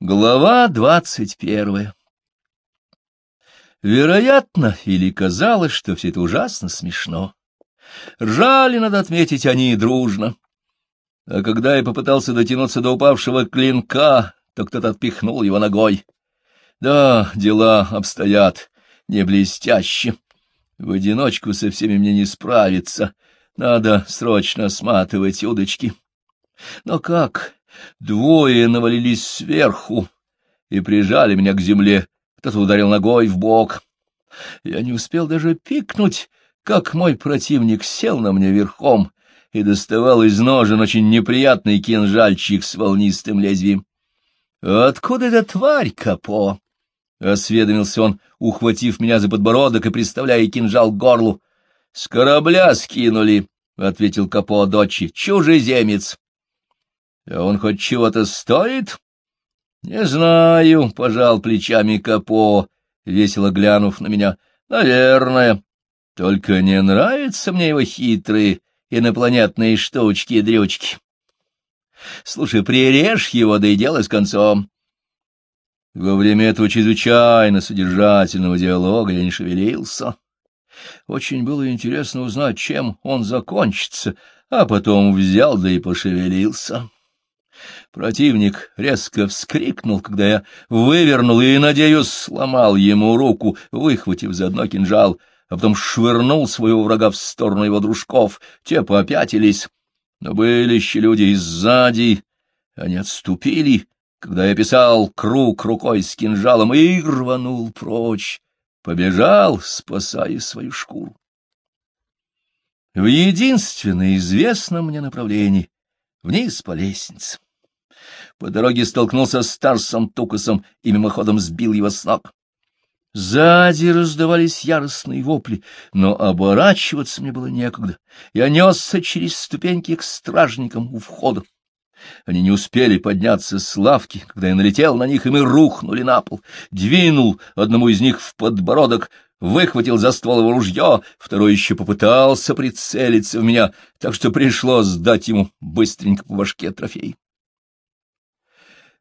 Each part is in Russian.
Глава двадцать первая Вероятно, или казалось, что все это ужасно смешно. Ржали, надо отметить, они дружно. А когда я попытался дотянуться до упавшего клинка, то кто-то отпихнул его ногой. Да, дела обстоят не блестяще. В одиночку со всеми мне не справиться. Надо срочно сматывать удочки. Но как? Двое навалились сверху и прижали меня к земле. Кто-то ударил ногой в бок. Я не успел даже пикнуть, как мой противник сел на мне верхом и доставал из ножен очень неприятный кинжальчик с волнистым лезвием. — Откуда эта тварь, Капо? — осведомился он, ухватив меня за подбородок и приставляя кинжал к горлу. — С корабля скинули, — ответил Капо дочи, — чужеземец. Он хоть чего-то стоит? — Не знаю, — пожал плечами Капо, весело глянув на меня. — Наверное. Только не нравятся мне его хитрые инопланетные штучки-дрючки. Слушай, прирежь его, да и дело с концом. Во время этого чрезвычайно содержательного диалога я не шевелился. Очень было интересно узнать, чем он закончится, а потом взял да и пошевелился. Противник резко вскрикнул, когда я вывернул и, надеюсь, сломал ему руку, выхватив заодно кинжал, а потом швырнул своего врага в сторону его дружков. Те попятились, но были еще люди и сзади. Они отступили, когда я писал круг рукой с кинжалом и рванул прочь, побежал, спасая свою шкуру. В единственное известном мне направлении, вниз по лестнице. По дороге столкнулся с Тарсом Тукасом и мимоходом сбил его с ног. Сзади раздавались яростные вопли, но оборачиваться мне было некогда. Я несся через ступеньки к стражникам у входа. Они не успели подняться с лавки, когда я налетел на них, и мы рухнули на пол. Двинул одному из них в подбородок, выхватил за ствол его ружье, второй еще попытался прицелиться в меня, так что пришлось дать ему быстренько по башке трофей.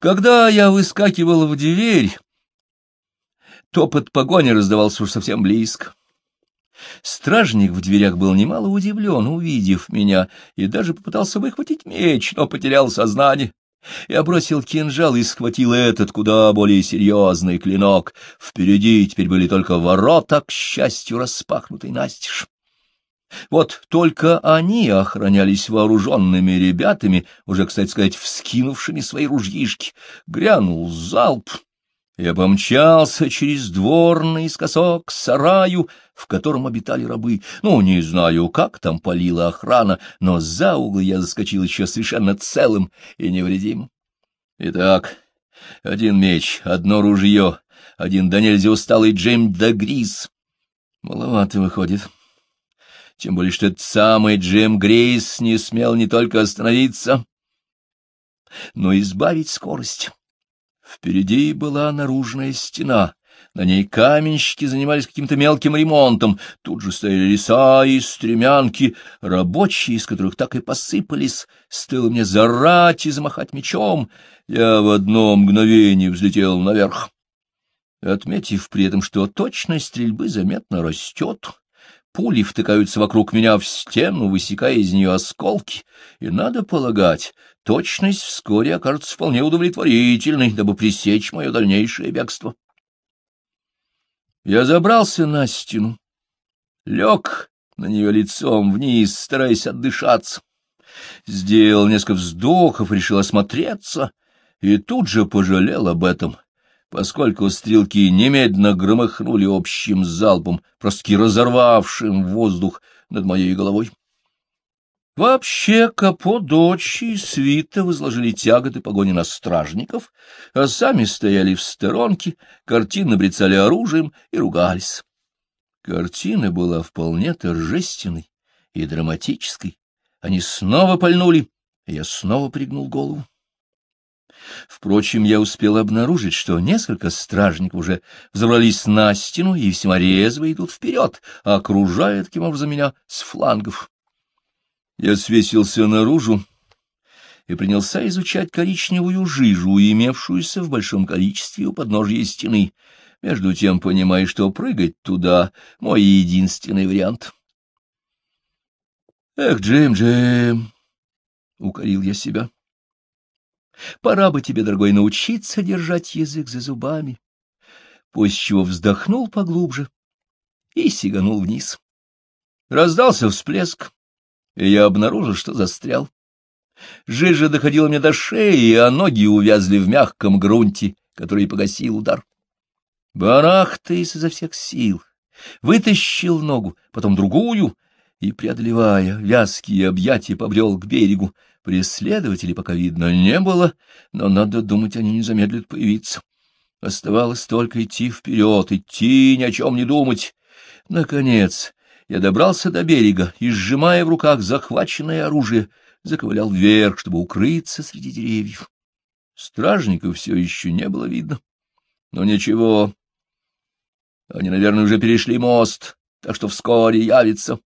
Когда я выскакивал в дверь, топот погони раздавался уж совсем близко. Стражник в дверях был немало удивлен, увидев меня, и даже попытался выхватить меч, но потерял сознание. Я бросил кинжал и схватил этот куда более серьезный клинок. Впереди теперь были только ворота, к счастью, распахнутый настежь. Вот только они охранялись вооруженными ребятами, уже, кстати сказать, вскинувшими свои ружьишки. Грянул залп. Я помчался через двор наискосок к сараю, в котором обитали рабы. Ну, не знаю, как там полила охрана, но за угол я заскочил еще совершенно целым и невредимым. Итак, один меч, одно ружье, один да нельзя усталый Джейм да Грис. Маловато выходит. — тем более что этот самый Джим Грейс не смел не только остановиться, но и избавить скорость. Впереди была наружная стена, на ней каменщики занимались каким-то мелким ремонтом, тут же стояли леса и стремянки, рабочие, из которых так и посыпались, стоило мне зарать и замахать мечом, я в одно мгновение взлетел наверх. Отметив при этом, что точность стрельбы заметно растет, Пули втыкаются вокруг меня в стену, высекая из нее осколки, и, надо полагать, точность вскоре окажется вполне удовлетворительной, дабы пресечь мое дальнейшее бегство. Я забрался на стену, лег на нее лицом вниз, стараясь отдышаться. Сделал несколько вздохов, решил осмотреться, и тут же пожалел об этом — поскольку стрелки немедленно громыхнули общим залпом, просто разорвавшим воздух над моей головой. Вообще Капо, дочь и свита возложили тяготы погони на стражников, а сами стояли в сторонке, картинно брецали оружием и ругались. Картина была вполне торжественной и драматической. Они снова пальнули, и я снова пригнул голову. Впрочем, я успел обнаружить, что несколько стражников уже взобрались на стену и весьма резво идут вперед, окружая таким образом меня с флангов. Я свесился наружу и принялся изучать коричневую жижу, имевшуюся в большом количестве у подножья стены, между тем понимая, что прыгать туда — мой единственный вариант. «Эх, Джим, Джим!» — укорил я себя. «Пора бы тебе, дорогой, научиться держать язык за зубами». После чего вздохнул поглубже и сиганул вниз. Раздался всплеск, и я обнаружил, что застрял. Жижа доходила мне до шеи, а ноги увязли в мягком грунте, который погасил удар. Барахтаясь изо всех сил, вытащил ногу, потом другую, и, преодолевая вязкие объятия, побрел к берегу. Преследователей пока видно не было, но, надо думать, они не замедлят появиться. Оставалось только идти вперед, идти, ни о чем не думать. Наконец, я добрался до берега и, сжимая в руках захваченное оружие, заковылял вверх, чтобы укрыться среди деревьев. Стражников все еще не было видно. Но ничего. Они, наверное, уже перешли мост, так что вскоре явится.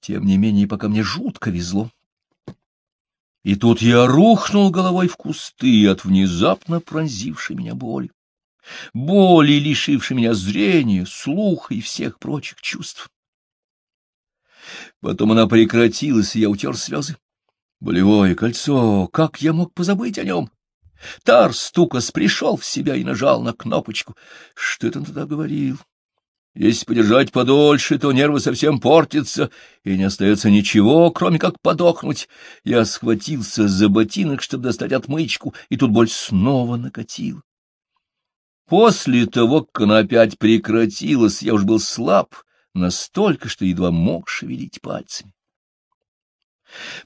Тем не менее, пока мне жутко везло. И тут я рухнул головой в кусты от внезапно пронзившей меня боли боли, лишившей меня зрения, слуха и всех прочих чувств. Потом она прекратилась, и я утер слезы. Болевое кольцо, как я мог позабыть о нем? Тар Стукас пришел в себя и нажал на кнопочку. Что это он тогда говорил? Если подержать подольше, то нервы совсем портятся, и не остается ничего, кроме как подохнуть. Я схватился за ботинок, чтобы достать отмычку, и тут боль снова накатила. После того, как она опять прекратилась, я уж был слаб настолько, что едва мог шевелить пальцами.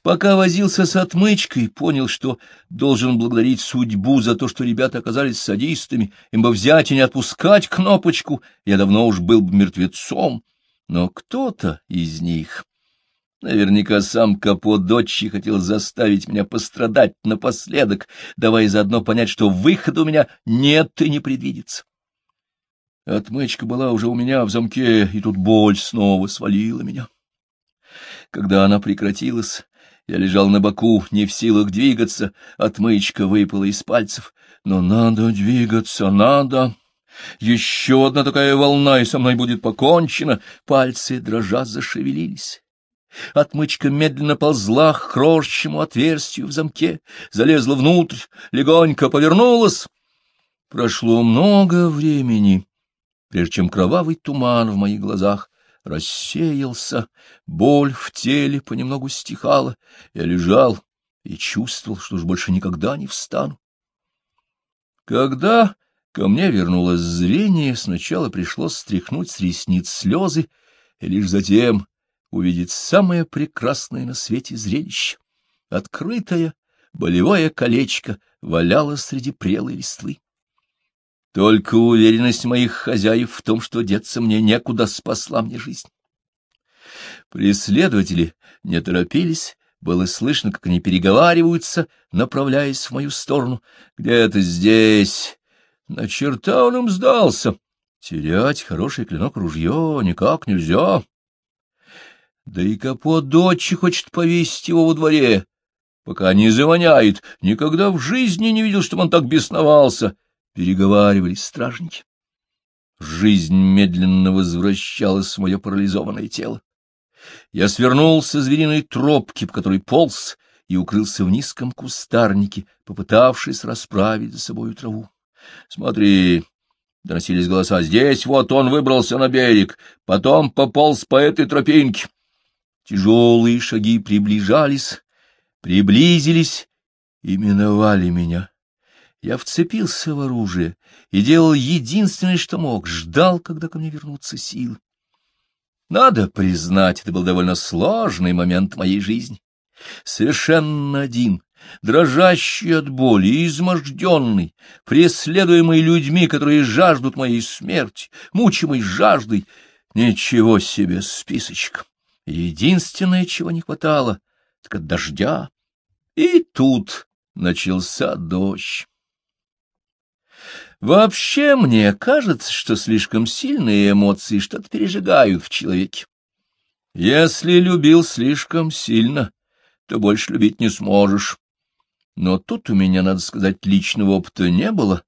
Пока возился с отмычкой, понял, что должен благодарить судьбу за то, что ребята оказались садистами, им бы взять и не отпускать кнопочку, я давно уж был бы мертвецом, но кто-то из них Наверняка сам Каподочи хотел заставить меня пострадать напоследок, давая заодно понять, что выхода у меня нет и не предвидится. Отмычка была уже у меня в замке, и тут боль снова свалила меня. Когда она прекратилась, я лежал на боку, не в силах двигаться, отмычка выпала из пальцев. Но надо двигаться, надо. Еще одна такая волна, и со мной будет покончено. Пальцы дрожа зашевелились. Отмычка медленно ползла к крошечному отверстию в замке, залезла внутрь, легонько повернулась. Прошло много времени, прежде чем кровавый туман в моих глазах рассеялся, боль в теле понемногу стихала. Я лежал и чувствовал, что уж больше никогда не встану. Когда ко мне вернулось зрение, сначала пришлось стряхнуть с ресниц слезы, и лишь затем увидеть самое прекрасное на свете зрелище. Открытое болевое колечко валялось среди прелой листвы. Только уверенность моих хозяев в том, что деться мне некуда, спасла мне жизнь. Преследователи не торопились, было слышно, как они переговариваются, направляясь в мою сторону. Где-то здесь... На черта он им сдался. Терять хороший клинок ружье никак нельзя. Да и капот дочь хочет повесить его во дворе, пока не завоняет. Никогда в жизни не видел, чтобы он так бесновался. Переговаривались стражники. Жизнь медленно возвращалась в мое парализованное тело. Я свернулся с звериной тропки, по которой полз, и укрылся в низком кустарнике, попытавшись расправить за собою траву. — Смотри, — доносились голоса, — здесь вот он выбрался на берег, потом пополз по этой тропинке. Тяжелые шаги приближались, приблизились и миновали меня. Я вцепился в оружие и делал единственное, что мог, ждал, когда ко мне вернутся силы. Надо признать, это был довольно сложный момент моей жизни. Совершенно один, дрожащий от боли, изможденный, преследуемый людьми, которые жаждут моей смерти, мучимый жаждой. Ничего себе списочек! Единственное, чего не хватало, так от дождя. И тут начался дождь. Вообще мне кажется, что слишком сильные эмоции что-то пережигают в человеке. Если любил слишком сильно, то больше любить не сможешь. Но тут у меня, надо сказать, личного опыта не было,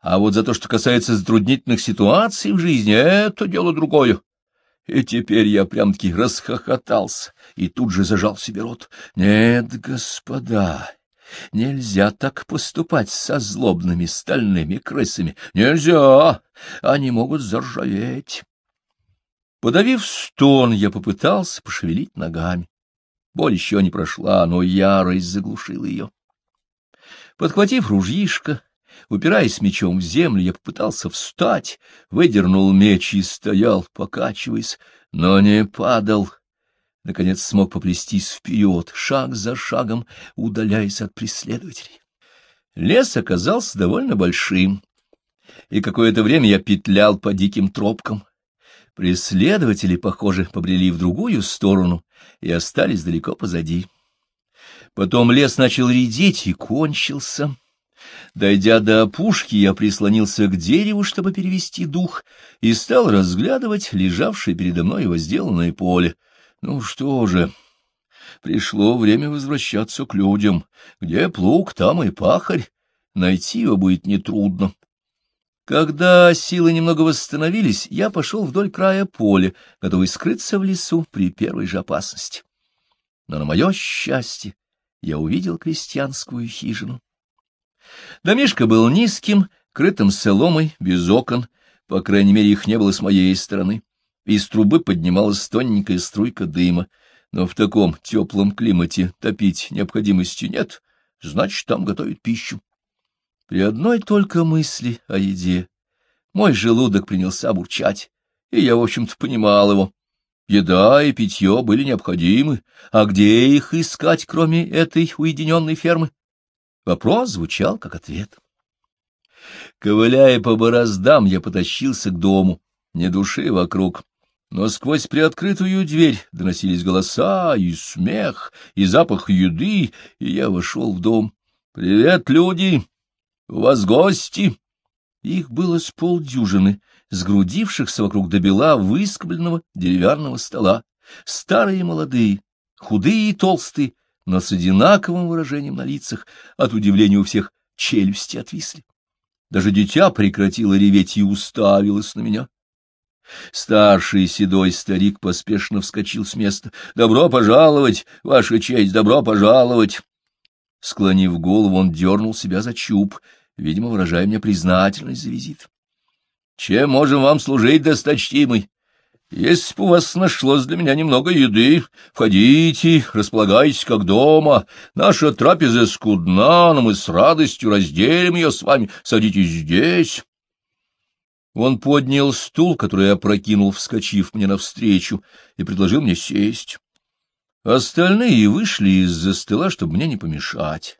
а вот за то, что касается затруднительных ситуаций в жизни, это дело другое. И теперь я прям-таки расхохотался и тут же зажал себе рот. Нет, господа, нельзя так поступать со злобными стальными крысами. Нельзя, они могут заржаветь. Подавив стон, я попытался пошевелить ногами. Боль еще не прошла, но ярость заглушила ее. Подхватив ружьишко, упираясь мечом в землю, я попытался встать, выдернул меч и стоял, покачиваясь, но не падал. Наконец смог поплестись вперед, шаг за шагом, удаляясь от преследователей. Лес оказался довольно большим, и какое-то время я петлял по диким тропкам. Преследователи, похоже, побрели в другую сторону и остались далеко позади. Потом лес начал редеть и кончился. Дойдя до опушки, я прислонился к дереву, чтобы перевести дух, и стал разглядывать лежавшее передо мной возделанное поле. Ну что же, пришло время возвращаться к людям. Где плуг, там и пахарь. Найти его будет нетрудно. Когда силы немного восстановились, я пошел вдоль края поля, готовый скрыться в лесу при первой же опасности. Но на мое счастье я увидел крестьянскую хижину. Домишко был низким, крытым соломой, без окон, по крайней мере, их не было с моей стороны. Из трубы поднималась тоненькая струйка дыма, но в таком теплом климате топить необходимости нет, значит, там готовят пищу. При одной только мысли о еде мой желудок принялся бурчать, и я, в общем-то, понимал его. Еда и питье были необходимы, а где их искать, кроме этой уединенной фермы? Вопрос звучал как ответ. Ковыляя по бороздам, я потащился к дому, не души вокруг, но сквозь приоткрытую дверь доносились голоса и смех, и запах еды, и я вошел в дом. «Привет, люди! У вас гости!» Их было с полдюжины, сгрудившихся вокруг добела выскобленного деревянного стола, старые и молодые, худые и толстые, но с одинаковым выражением на лицах, от удивления у всех челюсти отвисли. Даже дитя прекратило реветь и уставилось на меня. Старший седой старик поспешно вскочил с места. — Добро пожаловать, ваша честь, добро пожаловать! Склонив голову, он дернул себя за чуб, видимо, выражая мне признательность за визит. — Чем можем вам служить, досточтимый? Если бы у вас нашлось для меня немного еды, входите, располагайтесь как дома. Наша трапеза скудна, но мы с радостью разделим ее с вами. Садитесь здесь. Он поднял стул, который я прокинул, вскочив мне навстречу, и предложил мне сесть. Остальные вышли из-за стола, чтобы мне не помешать.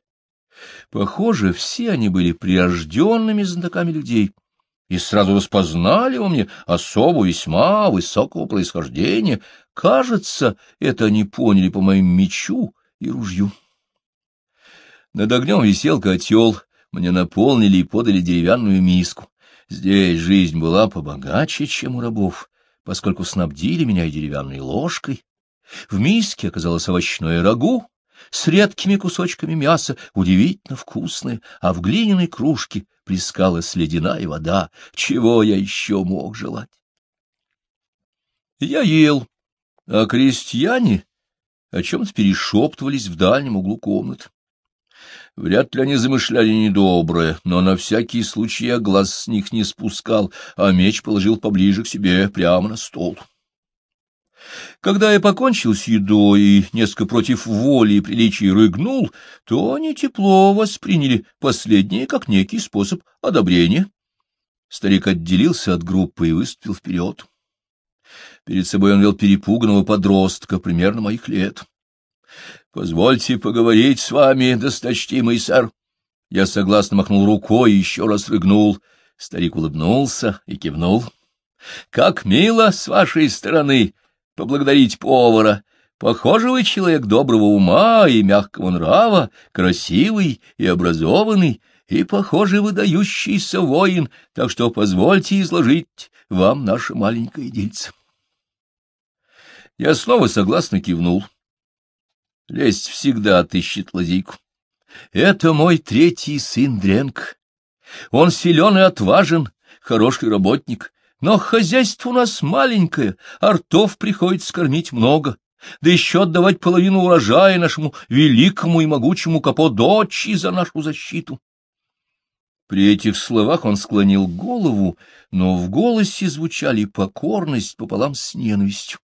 Похоже, все они были прирожденными знатоками людей — и сразу распознали во мне особу весьма высокого происхождения. Кажется, это они поняли по моим мечу и ружью. Над огнем висел котел, мне наполнили и подали деревянную миску. Здесь жизнь была побогаче, чем у рабов, поскольку снабдили меня и деревянной ложкой. В миске оказалось овощное рагу с редкими кусочками мяса, удивительно вкусное, а в глиняной кружке плескалась ледяная вода. Чего я еще мог желать? Я ел, а крестьяне о чем-то перешептывались в дальнем углу комнаты. Вряд ли они замышляли недоброе, но на всякий случай я глаз с них не спускал, а меч положил поближе к себе, прямо на стол. Когда я покончил с едой и несколько против воли и приличий рыгнул, то они тепло восприняли последнее как некий способ одобрения. Старик отделился от группы и выступил вперед. Перед собой он вел перепуганного подростка, примерно моих лет. — Позвольте поговорить с вами, досточтимый сэр. Я согласно махнул рукой и еще раз рыгнул. Старик улыбнулся и кивнул. — Как мило с вашей стороны! поблагодарить повара. Похоже, вы человек доброго ума и мягкого нрава, красивый и образованный, и, похоже, выдающийся воин, так что позвольте изложить вам наше маленькое дельце. Я снова согласно кивнул. Лесть всегда отыщет лазейку. Это мой третий сын Дренк. Он силен и отважен, хороший работник, но хозяйство у нас маленькое, артов приходится кормить много, да еще отдавать половину урожая нашему великому и могучему Каподочи за нашу защиту. При этих словах он склонил голову, но в голосе звучали покорность пополам с ненавистью.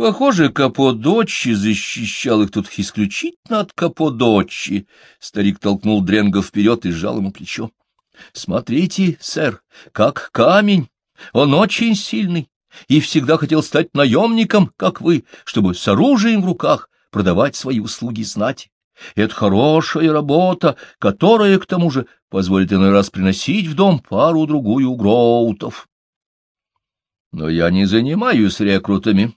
Похоже, Каподочи защищал их тут исключительно от Каподочи. Старик толкнул Дренга вперед и сжал ему плечо. — Смотрите, сэр, как камень. Он очень сильный и всегда хотел стать наемником, как вы, чтобы с оружием в руках продавать свои услуги знати. Это хорошая работа, которая, к тому же, позволит иной раз приносить в дом пару-другую гроутов. Но я не занимаюсь рекрутами.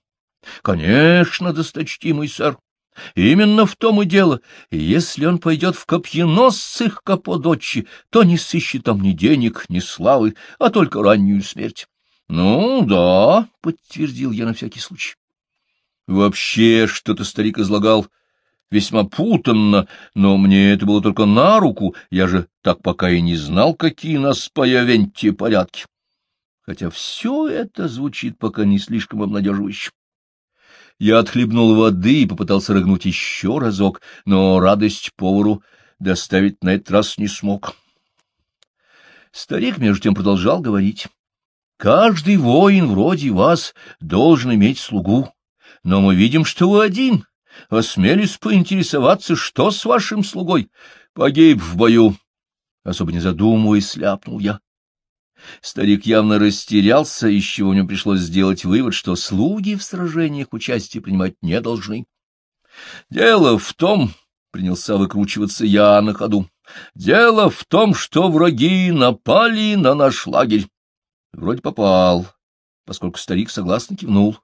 Конечно, досточтимый сэр. Именно в том и дело. Если он пойдет в копьеносцы к Каподочи, то не сыщет там ни денег, ни славы, а только раннюю смерть. — Ну, да, — подтвердил я на всякий случай. Вообще что-то старик излагал весьма путанно, но мне это было только на руку, я же так пока и не знал, какие нас по Явенте порядки. Хотя все это звучит пока не слишком обнадеживающе. Я отхлебнул воды и попытался рыгнуть еще разок, но радость повару доставить на этот раз не смог. Старик, между тем, продолжал говорить. Каждый воин вроде вас должен иметь слугу, но мы видим, что вы один. Осмелись поинтересоваться, что с вашим слугой? Погиб в бою. Особо не задумываясь, сляпнул я. Старик явно растерялся, из чего мне пришлось сделать вывод, что слуги в сражениях участие принимать не должны. Дело в том, — принялся выкручиваться я на ходу, — дело в том, что враги напали на наш лагерь. Вроде попал, поскольку старик согласно кивнул.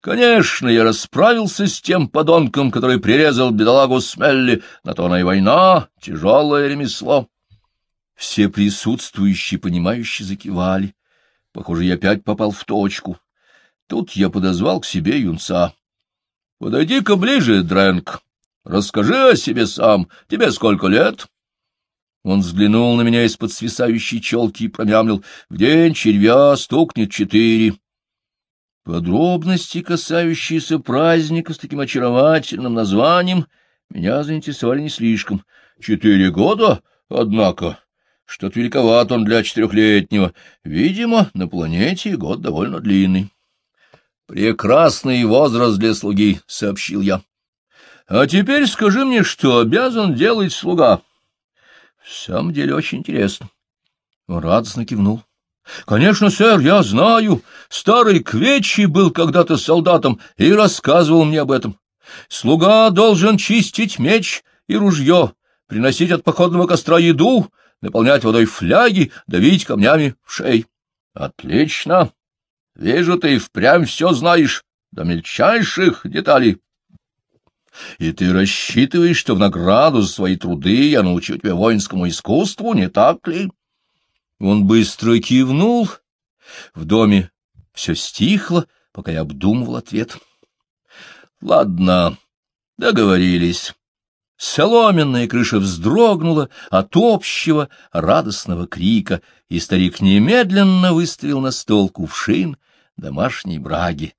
Конечно, я расправился с тем подонком, который прирезал бедолагу Смелли, на то она и война, тяжелое ремесло. Все присутствующие, понимающие, закивали. Похоже, я опять попал в точку. Тут я подозвал к себе юнца. — Подойди-ка ближе, Дрэнк. Расскажи о себе сам. Тебе сколько лет? Он взглянул на меня из-под свисающей челки и промямлил. В день червя стукнет четыре. Подробности, касающиеся праздника с таким очаровательным названием, меня заинтересовали не слишком. Четыре года, однако. Что-то великоват он для четырехлетнего. Видимо, на планете год довольно длинный. «Прекрасный возраст для слуги», — сообщил я. «А теперь скажи мне, что обязан делать слуга?» В самом деле очень интересно. Он радостно кивнул. — Конечно, сэр, я знаю. Старый Квечи был когда-то солдатом и рассказывал мне об этом. Слуга должен чистить меч и ружье, приносить от походного костра еду, наполнять водой фляги, давить камнями в шей. — Отлично. Вижу, ты впрямь все знаешь, до мельчайших деталей. И ты рассчитываешь, что в награду за свои труды я научу тебя воинскому искусству, не так ли? Он быстро кивнул. В доме все стихло, пока я обдумывал ответ. Ладно, договорились. Соломенная крыша вздрогнула от общего радостного крика, и старик немедленно выставил на стол кувшин домашней браги.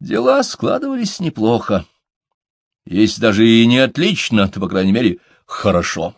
Дела складывались неплохо. Если даже и не отлично, то, по крайней мере, хорошо.